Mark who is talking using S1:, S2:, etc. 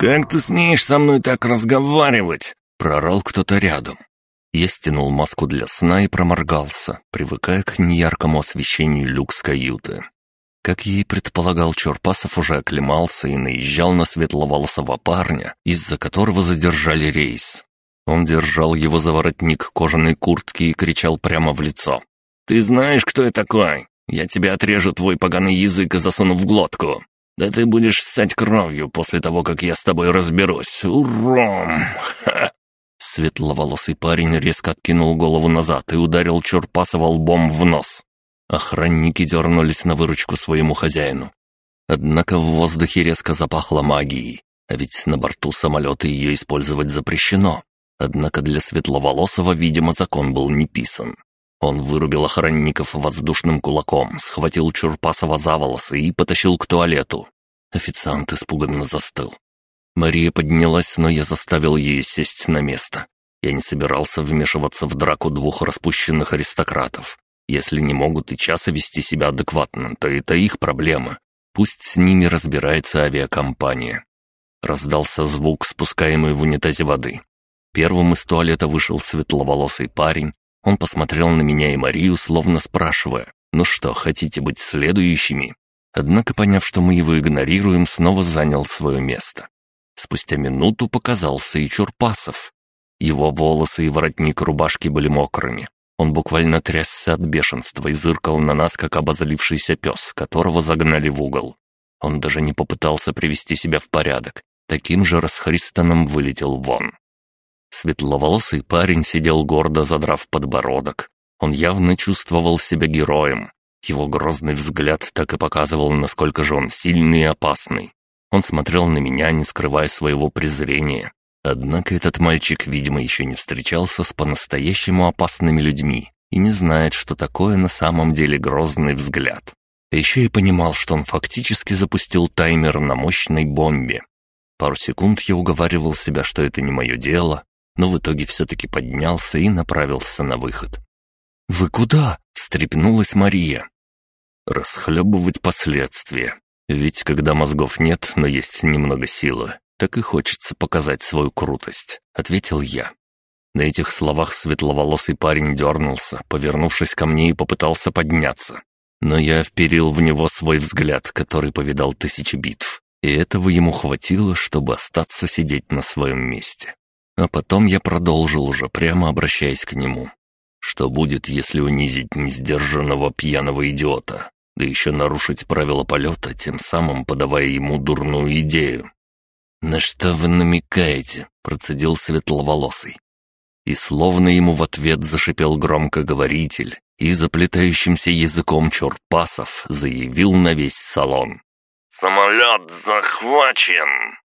S1: «Как ты смеешь со мной так разговаривать?» — прорал кто-то рядом. Я стянул маску для сна и проморгался, привыкая к неяркому освещению люкс каюты. Как я и предполагал, Чурпасов уже оклемался и наезжал на светловолосого парня, из-за которого задержали рейс. Он держал его за воротник кожаной куртки и кричал прямо в лицо. «Ты знаешь, кто я такой? Я тебе отрежу твой поганый язык и засуну в глотку. Да ты будешь ссать кровью после того, как я с тобой разберусь. Уром!» Светловолосый парень резко откинул голову назад и ударил Чурпасова лбом в нос. Охранники дернулись на выручку своему хозяину. Однако в воздухе резко запахло магией, а ведь на борту самолета ее использовать запрещено. Однако для Светловолосого, видимо, закон был не писан. Он вырубил охранников воздушным кулаком, схватил Чурпасова за волосы и потащил к туалету. Официант испуганно застыл. Мария поднялась, но я заставил ее сесть на место. Я не собирался вмешиваться в драку двух распущенных аристократов. Если не могут и часа вести себя адекватно, то это их проблемы. Пусть с ними разбирается авиакомпания. Раздался звук, спускаемый в унитазе воды. Первым из туалета вышел светловолосый парень. Он посмотрел на меня и Марию, словно спрашивая, «Ну что, хотите быть следующими?» Однако, поняв, что мы его игнорируем, снова занял свое место. Спустя минуту показался и Чурпасов. Его волосы и воротник рубашки были мокрыми. Он буквально трясся от бешенства и зыркал на нас, как обозлившийся пес, которого загнали в угол. Он даже не попытался привести себя в порядок. Таким же расхристанным вылетел вон. Светловолосый парень сидел гордо, задрав подбородок. Он явно чувствовал себя героем. Его грозный взгляд так и показывал, насколько же он сильный и опасный. Он смотрел на меня, не скрывая своего презрения. Однако этот мальчик, видимо, еще не встречался с по-настоящему опасными людьми и не знает, что такое на самом деле грозный взгляд. А еще и понимал, что он фактически запустил таймер на мощной бомбе. Пару секунд я уговаривал себя, что это не мое дело, но в итоге все-таки поднялся и направился на выход. «Вы куда?» — встрепенулась Мария. «Расхлебывать последствия», ведь когда мозгов нет, но есть немного силы, так и хочется показать свою крутость», — ответил я. На этих словах светловолосый парень дернулся, повернувшись ко мне и попытался подняться. Но я вперил в него свой взгляд, который повидал тысячи битв, и этого ему хватило, чтобы остаться сидеть на своем месте. А потом я продолжил уже, прямо обращаясь к нему. Что будет, если унизить несдержанного пьяного идиота? да еще нарушить правила полета, тем самым подавая ему дурную идею. «На что вы намекаете?» — процедил светловолосый. И словно ему в ответ зашипел громкоговоритель, и заплетающимся языком Чурпасов заявил на весь салон.
S2: «Самолет захвачен!»